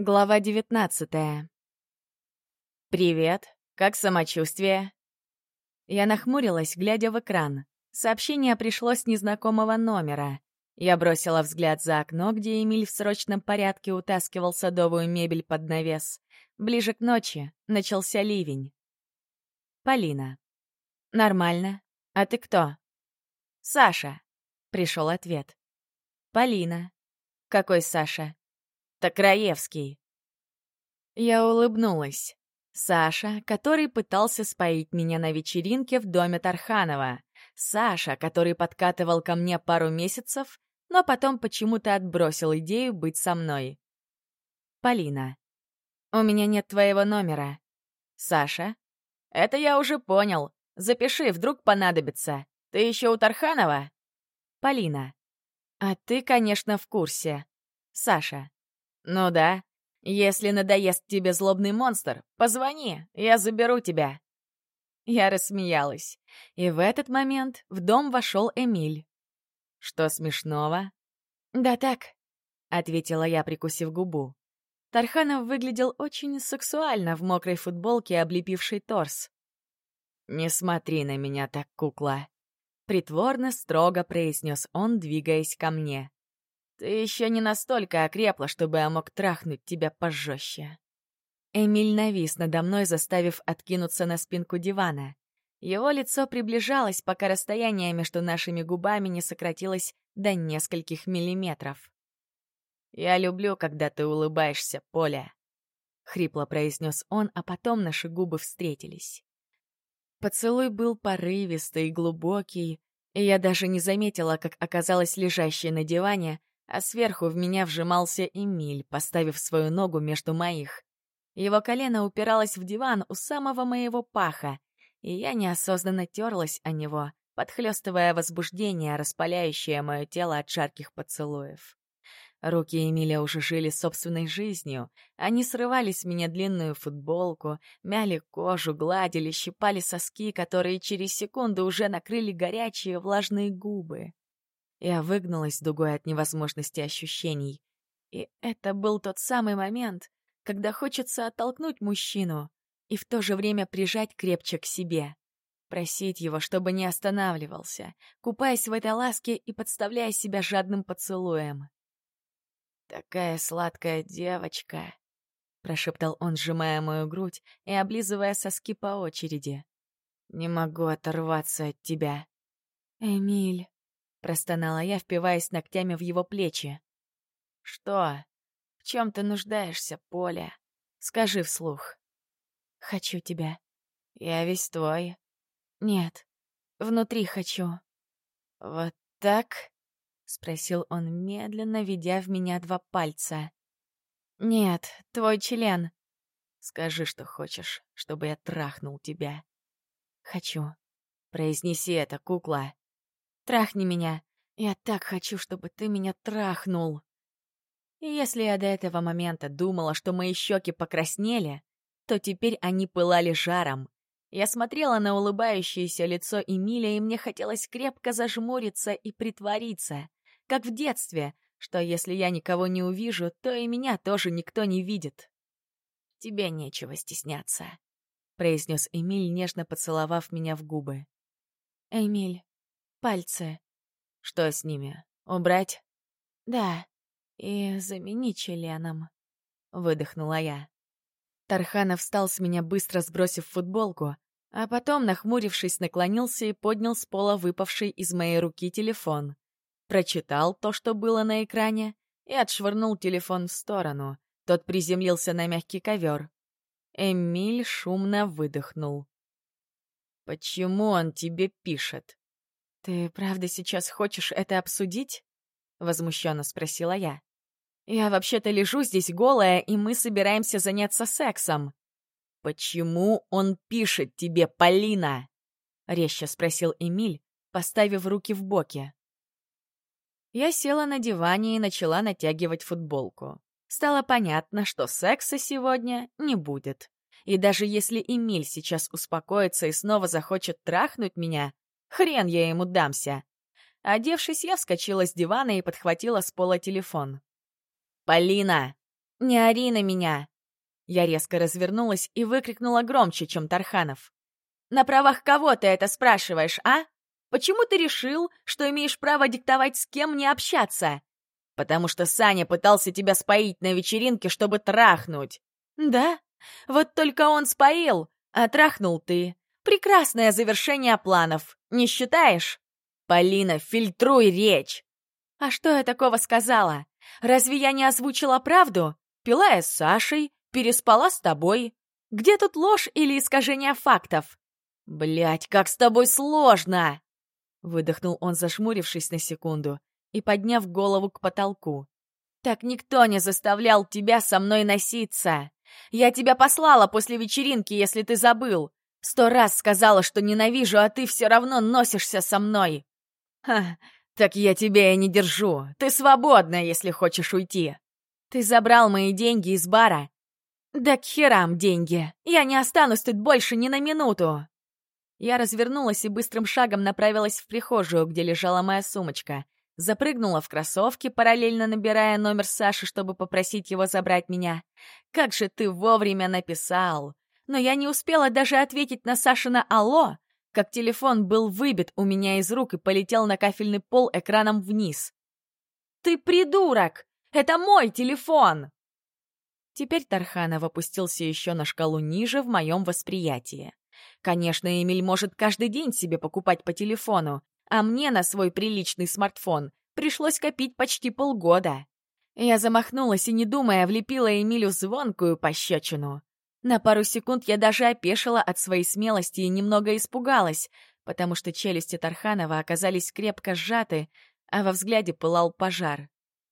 Глава девятнадцатая. «Привет. Как самочувствие?» Я нахмурилась, глядя в экран. Сообщение пришло с незнакомого номера. Я бросила взгляд за окно, где Эмиль в срочном порядке утаскивал садовую мебель под навес. Ближе к ночи начался ливень. Полина. «Нормально. А ты кто?» «Саша», — пришел ответ. «Полина». «Какой Саша?» Так Раевский. Я улыбнулась. Саша, который пытался споить меня на вечеринке в доме Тарханова. Саша, который подкатывал ко мне пару месяцев, но потом почему-то отбросил идею быть со мной. Полина. У меня нет твоего номера. Саша. Это я уже понял. Запиши, вдруг понадобится. Ты еще у Тарханова? Полина. А ты, конечно, в курсе. Саша. «Ну да. Если надоест тебе злобный монстр, позвони, я заберу тебя». Я рассмеялась. И в этот момент в дом вошел Эмиль. «Что смешного?» «Да так», — ответила я, прикусив губу. Тарханов выглядел очень сексуально в мокрой футболке, облепившей торс. «Не смотри на меня так, кукла», — притворно строго произнес он, двигаясь ко мне. Ты еще не настолько окрепла, чтобы я мог трахнуть тебя пожестче. Эмиль навис надо мной, заставив откинуться на спинку дивана. Его лицо приближалось, пока расстояние между нашими губами не сократилось до нескольких миллиметров. «Я люблю, когда ты улыбаешься, Поля», — хрипло произнес он, а потом наши губы встретились. Поцелуй был порывистый глубокий, и я даже не заметила, как оказалась лежащей на диване, а сверху в меня вжимался Эмиль, поставив свою ногу между моих. Его колено упиралось в диван у самого моего паха, и я неосознанно терлась о него, подхлёстывая возбуждение, распаляющее мое тело от жарких поцелуев. Руки Эмиля уже жили собственной жизнью. Они срывали с меня длинную футболку, мяли кожу, гладили, щипали соски, которые через секунду уже накрыли горячие влажные губы. Я выгнулась дугой от невозможности ощущений. И это был тот самый момент, когда хочется оттолкнуть мужчину и в то же время прижать крепче к себе. Просить его, чтобы не останавливался, купаясь в этой ласке и подставляя себя жадным поцелуем. «Такая сладкая девочка», — прошептал он, сжимая мою грудь и облизывая соски по очереди. «Не могу оторваться от тебя». «Эмиль», Простонала я, впиваясь ногтями в его плечи. «Что? В чем ты нуждаешься, Поля? Скажи вслух». «Хочу тебя». «Я весь твой». «Нет, внутри хочу». «Вот так?» — спросил он медленно, ведя в меня два пальца. «Нет, твой член». «Скажи, что хочешь, чтобы я трахнул тебя». «Хочу». «Произнеси это, кукла». Трахни меня. Я так хочу, чтобы ты меня трахнул. И если я до этого момента думала, что мои щеки покраснели, то теперь они пылали жаром. Я смотрела на улыбающееся лицо Эмиля, и мне хотелось крепко зажмуриться и притвориться, как в детстве, что если я никого не увижу, то и меня тоже никто не видит. «Тебе нечего стесняться», — произнес Эмиль, нежно поцеловав меня в губы. «Эмиль, Пальцы. Что с ними? Убрать? Да. И заменить членом. Выдохнула я. Тарханов встал с меня, быстро сбросив футболку, а потом, нахмурившись, наклонился и поднял с пола выпавший из моей руки телефон. Прочитал то, что было на экране, и отшвырнул телефон в сторону. Тот приземлился на мягкий ковер. Эмиль шумно выдохнул. «Почему он тебе пишет?» «Ты правда сейчас хочешь это обсудить?» — возмущенно спросила я. «Я вообще-то лежу здесь голая, и мы собираемся заняться сексом». «Почему он пишет тебе, Полина?» — резко спросил Эмиль, поставив руки в боки. Я села на диване и начала натягивать футболку. Стало понятно, что секса сегодня не будет. И даже если Эмиль сейчас успокоится и снова захочет трахнуть меня, Хрен я ему дамся. Одевшись, я вскочила с дивана и подхватила с пола телефон. «Полина!» Не ори на меня!» Я резко развернулась и выкрикнула громче, чем Тарханов. «На правах кого ты это спрашиваешь, а? Почему ты решил, что имеешь право диктовать, с кем мне общаться?» «Потому что Саня пытался тебя споить на вечеринке, чтобы трахнуть». «Да? Вот только он споил, а трахнул ты. Прекрасное завершение планов, не считаешь?» «Полина, фильтруй речь!» «А что я такого сказала? Разве я не озвучила правду? Пила я с Сашей, переспала с тобой. Где тут ложь или искажение фактов?» Блять, как с тобой сложно!» Выдохнул он, зашмурившись на секунду и подняв голову к потолку. «Так никто не заставлял тебя со мной носиться. Я тебя послала после вечеринки, если ты забыл. Сто раз сказала, что ненавижу, а ты все равно носишься со мной. Ха, так я тебя и не держу. Ты свободна, если хочешь уйти. Ты забрал мои деньги из бара. Да к херам деньги. Я не останусь тут больше ни на минуту. Я развернулась и быстрым шагом направилась в прихожую, где лежала моя сумочка. Запрыгнула в кроссовки, параллельно набирая номер Саши, чтобы попросить его забрать меня. «Как же ты вовремя написал!» Но я не успела даже ответить на Сашина «Алло», как телефон был выбит у меня из рук и полетел на кафельный пол экраном вниз. «Ты придурок! Это мой телефон!» Теперь Тарханов опустился еще на шкалу ниже в моем восприятии. Конечно, Эмиль может каждый день себе покупать по телефону, а мне на свой приличный смартфон пришлось копить почти полгода. Я замахнулась и, не думая, влепила Эмилю звонкую пощечину. На пару секунд я даже опешила от своей смелости и немного испугалась, потому что челюсти Тарханова оказались крепко сжаты, а во взгляде пылал пожар.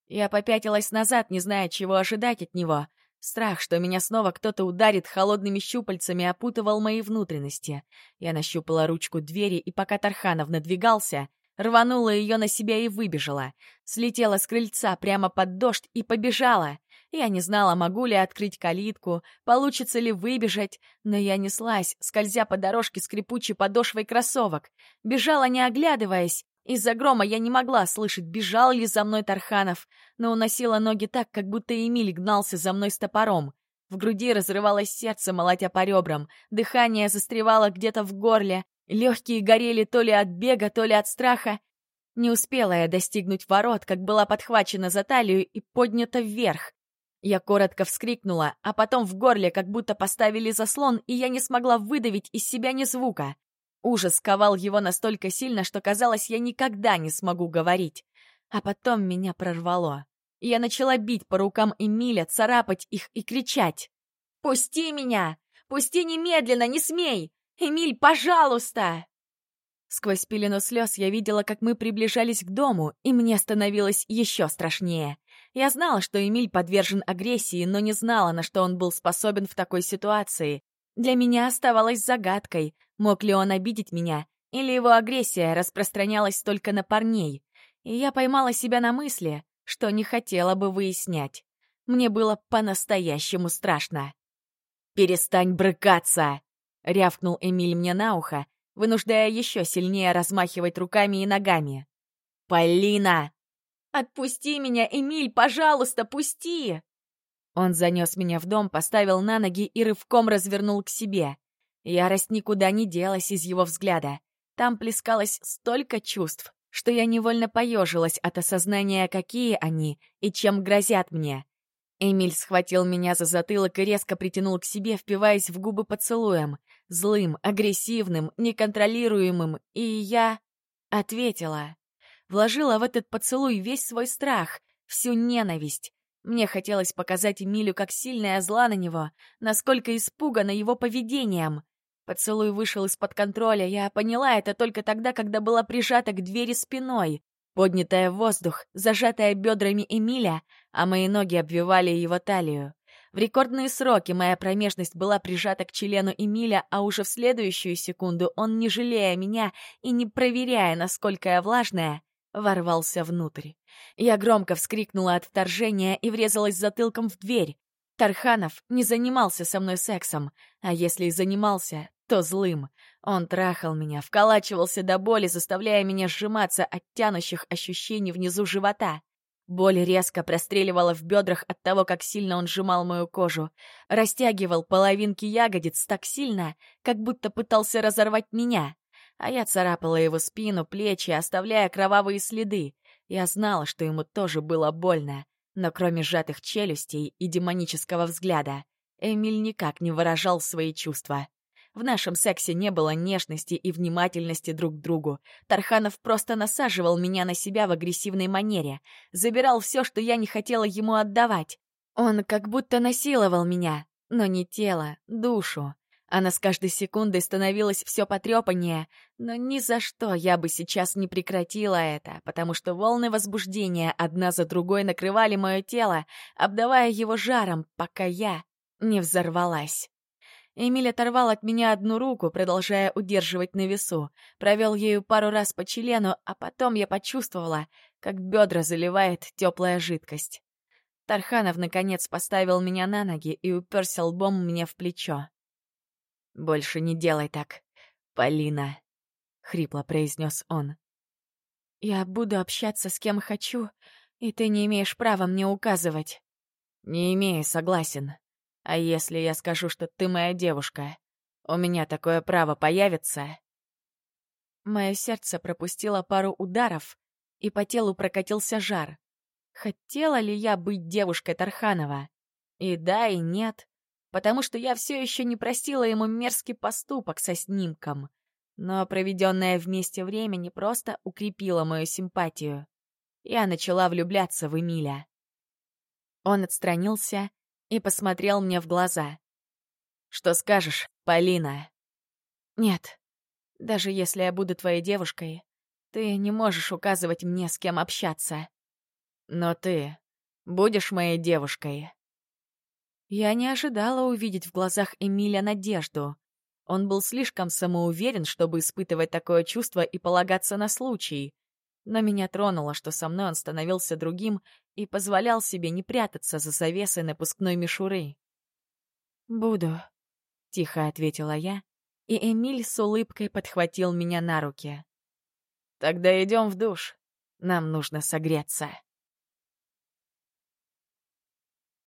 Я попятилась назад, не зная, чего ожидать от него, Страх, что меня снова кто-то ударит холодными щупальцами, опутывал мои внутренности. Я нащупала ручку двери, и пока Тарханов надвигался, рванула ее на себя и выбежала. Слетела с крыльца прямо под дождь и побежала. Я не знала, могу ли открыть калитку, получится ли выбежать, но я неслась, скользя по дорожке скрипучей подошвой кроссовок. Бежала, не оглядываясь, из-за грома я не могла слышать, бежал ли за мной Тарханов, но уносила ноги так, как будто Эмиль гнался за мной с топором. В груди разрывалось сердце, молотя по ребрам, дыхание застревало где-то в горле, легкие горели то ли от бега, то ли от страха. Не успела я достигнуть ворот, как была подхвачена за талию и поднята вверх. Я коротко вскрикнула, а потом в горле как будто поставили заслон, и я не смогла выдавить из себя ни звука. Ужас ковал его настолько сильно, что казалось, я никогда не смогу говорить. А потом меня прорвало. Я начала бить по рукам Эмиля, царапать их и кричать. «Пусти меня! Пусти немедленно, не смей! Эмиль, пожалуйста!» Сквозь пелену слез я видела, как мы приближались к дому, и мне становилось еще страшнее. Я знала, что Эмиль подвержен агрессии, но не знала, на что он был способен в такой ситуации. Для меня оставалось загадкой, Мог ли он обидеть меня, или его агрессия распространялась только на парней? И я поймала себя на мысли, что не хотела бы выяснять. Мне было по-настоящему страшно. «Перестань брыкаться!» — рявкнул Эмиль мне на ухо, вынуждая еще сильнее размахивать руками и ногами. «Полина!» «Отпусти меня, Эмиль, пожалуйста, пусти!» Он занес меня в дом, поставил на ноги и рывком развернул к себе. Ярость никуда не делась из его взгляда. Там плескалось столько чувств, что я невольно поежилась от осознания, какие они и чем грозят мне. Эмиль схватил меня за затылок и резко притянул к себе, впиваясь в губы поцелуем. Злым, агрессивным, неконтролируемым. И я ответила. Вложила в этот поцелуй весь свой страх, всю ненависть. Мне хотелось показать Эмилю, как сильно я зла на него, насколько испугана его поведением. Поцелуй вышел из-под контроля. Я поняла это только тогда, когда была прижата к двери спиной, поднятая в воздух, зажатая бедрами Эмиля, а мои ноги обвивали его талию. В рекордные сроки моя промежность была прижата к члену Эмиля, а уже в следующую секунду он, не жалея меня и не проверяя, насколько я влажная, ворвался внутрь. Я громко вскрикнула от вторжения и врезалась затылком в дверь. Тарханов не занимался со мной сексом, а если и занимался, то злым. Он трахал меня, вколачивался до боли, заставляя меня сжиматься от тянущих ощущений внизу живота. Боль резко простреливала в бедрах от того, как сильно он сжимал мою кожу. Растягивал половинки ягодиц так сильно, как будто пытался разорвать меня. А я царапала его спину, плечи, оставляя кровавые следы. Я знала, что ему тоже было больно. Но кроме сжатых челюстей и демонического взгляда, Эмиль никак не выражал свои чувства. В нашем сексе не было нежности и внимательности друг к другу. Тарханов просто насаживал меня на себя в агрессивной манере, забирал все, что я не хотела ему отдавать. Он как будто насиловал меня, но не тело, душу. Она с каждой секундой становилась все потрепаннее, но ни за что я бы сейчас не прекратила это, потому что волны возбуждения одна за другой накрывали мое тело, обдавая его жаром, пока я не взорвалась. Эмиль оторвал от меня одну руку, продолжая удерживать на весу, провел ею пару раз по члену, а потом я почувствовала, как бедра заливает теплая жидкость. Тарханов, наконец, поставил меня на ноги и уперся лбом мне в плечо. «Больше не делай так, Полина», — хрипло произнес он. «Я буду общаться с кем хочу, и ты не имеешь права мне указывать». «Не имею, согласен. А если я скажу, что ты моя девушка, у меня такое право появится?» Мое сердце пропустило пару ударов, и по телу прокатился жар. Хотела ли я быть девушкой Тарханова? И да, и нет, потому что я все еще не простила ему мерзкий поступок со снимком. Но проведенное вместе время не просто укрепило мою симпатию. Я начала влюбляться в Эмиля. Он отстранился и посмотрел мне в глаза. «Что скажешь, Полина?» «Нет, даже если я буду твоей девушкой, ты не можешь указывать мне, с кем общаться». «Но ты будешь моей девушкой?» Я не ожидала увидеть в глазах Эмиля надежду. Он был слишком самоуверен, чтобы испытывать такое чувство и полагаться на случай. Но меня тронуло, что со мной он становился другим и позволял себе не прятаться за завесой напускной мишуры. «Буду», — тихо ответила я, и Эмиль с улыбкой подхватил меня на руки. «Тогда идем в душ. Нам нужно согреться».